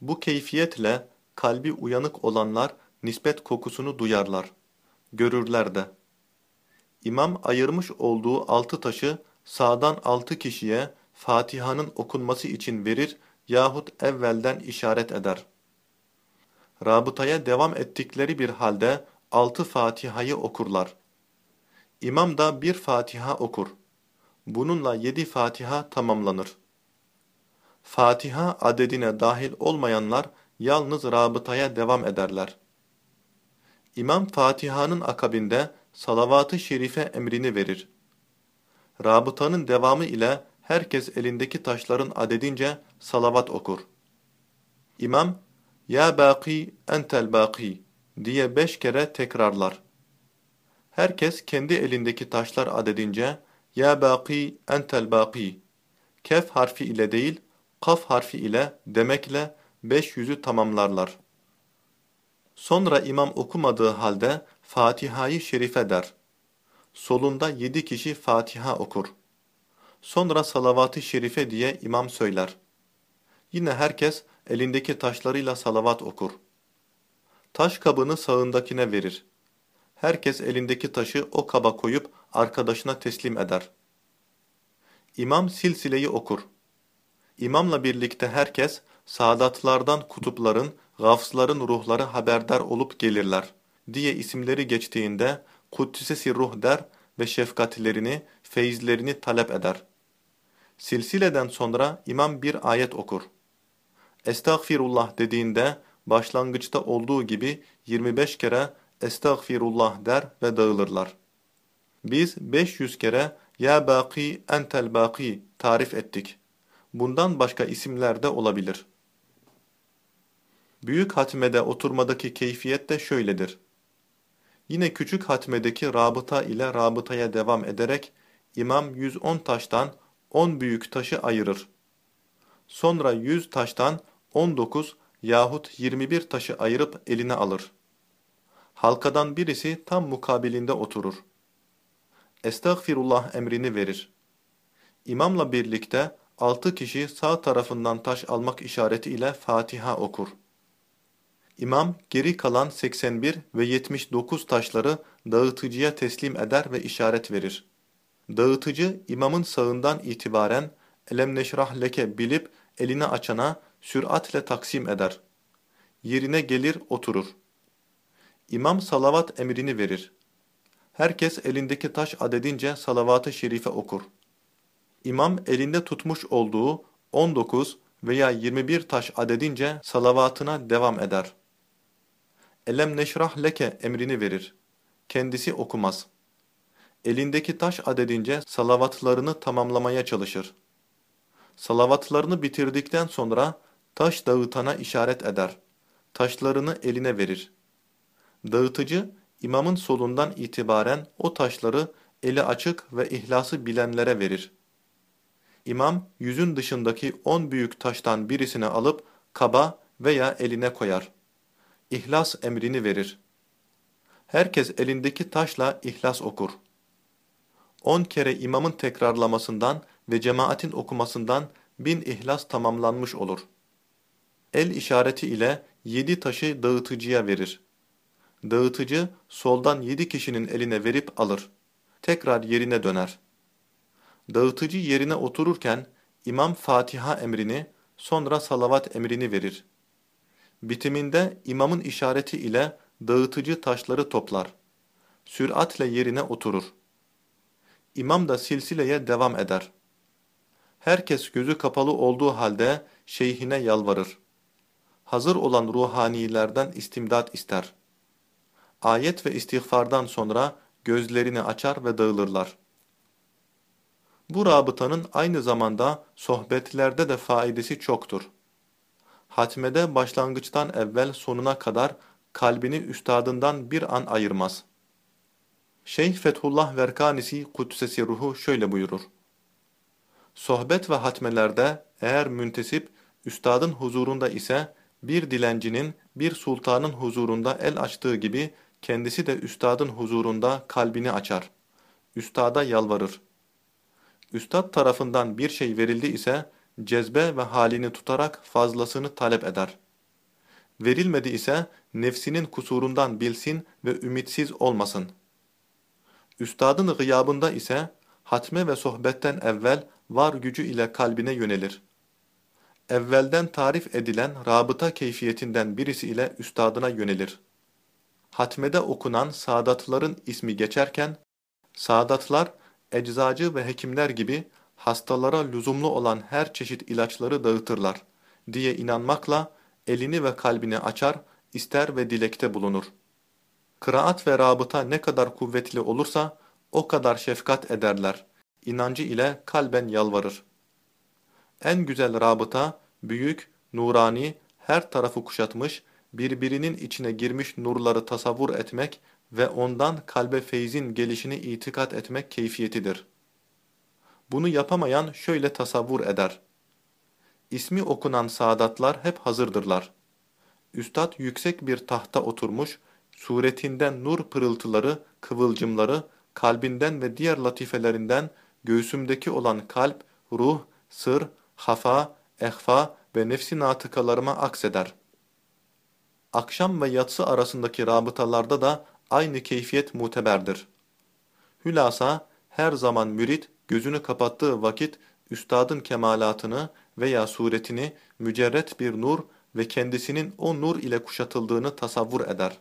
Bu keyfiyetle kalbi uyanık olanlar nispet kokusunu duyarlar, görürler de. İmam ayırmış olduğu altı taşı sağdan altı kişiye Fatiha'nın okunması için verir yahut evvelden işaret eder. Rabıtaya devam ettikleri bir halde altı Fatiha'yı okurlar. İmam da bir Fatiha okur. Bununla yedi Fatiha tamamlanır. Fatiha adedine dahil olmayanlar yalnız rabıtaya devam ederler. İmam Fatiha'nın akabinde salavat-ı şerife emrini verir. Rabıtanın devamı ile herkes elindeki taşların adedince salavat okur. İmam, Ya baki entel baki diye beş kere tekrarlar. Herkes kendi elindeki taşlar adedince Ya baki entel baki kef harfi ile değil, kaf harfi ile demekle beş yüzü tamamlarlar. Sonra imam okumadığı halde Fatiha'yı şerife der. Solunda yedi kişi Fatiha okur. Sonra salavat-ı şerife diye imam söyler. Yine herkes elindeki taşlarıyla salavat okur. Taş kabını sağındakine verir. Herkes elindeki taşı o kaba koyup arkadaşına teslim eder. İmam silsileyi okur. İmamla birlikte herkes saadatlardan kutupların, gafsların ruhları haberdar olup gelirler diye isimleri geçtiğinde Kuddisesi ruh der ve şefkatlerini, feyizlerini talep eder. Silsileden sonra imam bir ayet okur. Estağfirullah dediğinde başlangıçta olduğu gibi 25 kere Estağfirullah der ve dağılırlar. Biz 500 kere Ya Baki Entel Baki tarif ettik. Bundan başka isimler de olabilir. Büyük hatmede oturmadaki keyfiyet de şöyledir. Yine küçük hatmedeki rabıta ile rabıtaya devam ederek imam 110 taştan 10 büyük taşı ayırır. Sonra 100 taştan 19 yahut 21 taşı ayırıp eline alır. Halkadan birisi tam mukabilinde oturur. Estağfirullah emrini verir. İmamla birlikte altı kişi sağ tarafından taş almak işareti ile Fatiha okur. İmam geri kalan 81 ve 79 taşları dağıtıcıya teslim eder ve işaret verir. Dağıtıcı imamın sağından itibaren elem neşrah leke bilip elini açana süratle taksim eder. Yerine gelir oturur. İmam salavat emrini verir. Herkes elindeki taş adedince salavat-ı şerife okur. İmam elinde tutmuş olduğu 19 veya 21 taş adedince salavatına devam eder. Elem neşrah leke emrini verir. Kendisi okumaz. Elindeki taş adedince salavatlarını tamamlamaya çalışır. Salavatlarını bitirdikten sonra taş dağıtana işaret eder. Taşlarını eline verir. Dağıtıcı imamın solundan itibaren o taşları eli açık ve ihlası bilenlere verir. İmam yüzün dışındaki on büyük taştan birisini alıp kaba veya eline koyar. İhlas emrini verir. Herkes elindeki taşla ihlas okur. On kere imamın tekrarlamasından ve cemaatin okumasından bin ihlas tamamlanmış olur. El işareti ile yedi taşı dağıtıcıya verir. Dağıtıcı soldan yedi kişinin eline verip alır. Tekrar yerine döner. Dağıtıcı yerine otururken imam Fatiha emrini sonra salavat emrini verir. Bitiminde imamın işareti ile dağıtıcı taşları toplar. Süratle yerine oturur. İmam da silsileye devam eder. Herkes gözü kapalı olduğu halde şeyhine yalvarır. Hazır olan ruhanilerden istimdat ister. Ayet ve istiğfardan sonra gözlerini açar ve dağılırlar. Bu rabıtanın aynı zamanda sohbetlerde de faidesi çoktur. Hatmede başlangıçtan evvel sonuna kadar kalbini üstadından bir an ayırmaz. Şeyh Fethullah Verkanisi Kudsesi Ruhu şöyle buyurur. Sohbet ve hatmelerde eğer müntesip üstadın huzurunda ise bir dilencinin bir sultanın huzurunda el açtığı gibi kendisi de üstadın huzurunda kalbini açar. Üstada yalvarır. Üstad tarafından bir şey verildi ise cezbe ve halini tutarak fazlasını talep eder. Verilmedi ise nefsinin kusurundan bilsin ve ümitsiz olmasın. Üstadın gıyabında ise hatme ve sohbetten evvel var gücü ile kalbine yönelir. Evvelden tarif edilen rabıta keyfiyetinden birisi ile üstadına yönelir. Hatmede okunan saadatların ismi geçerken, saadatlar eczacı ve hekimler gibi hastalara lüzumlu olan her çeşit ilaçları dağıtırlar diye inanmakla elini ve kalbini açar, ister ve dilekte bulunur. Kıraat ve rabıta ne kadar kuvvetli olursa o kadar şefkat ederler. İnancı ile kalben yalvarır. En güzel rabıta, büyük, nurani, her tarafı kuşatmış, birbirinin içine girmiş nurları tasavvur etmek ve ondan kalbe feyzin gelişini itikat etmek keyfiyetidir. Bunu yapamayan şöyle tasavvur eder. İsmi okunan saadatlar hep hazırdırlar. Üstad yüksek bir tahta oturmuş, suretinden nur pırıltıları, kıvılcımları, kalbinden ve diğer latifelerinden göğsümdeki olan kalp, ruh, sır, hafa, ehfa ve nefsi natıkalarıma akseder. Akşam ve yatsı arasındaki rabıtalarda da aynı keyfiyet muteberdir. Hülasa her zaman mürit gözünü kapattığı vakit üstadın kemalatını veya suretini mücerret bir nur ve kendisinin o nur ile kuşatıldığını tasavvur eder.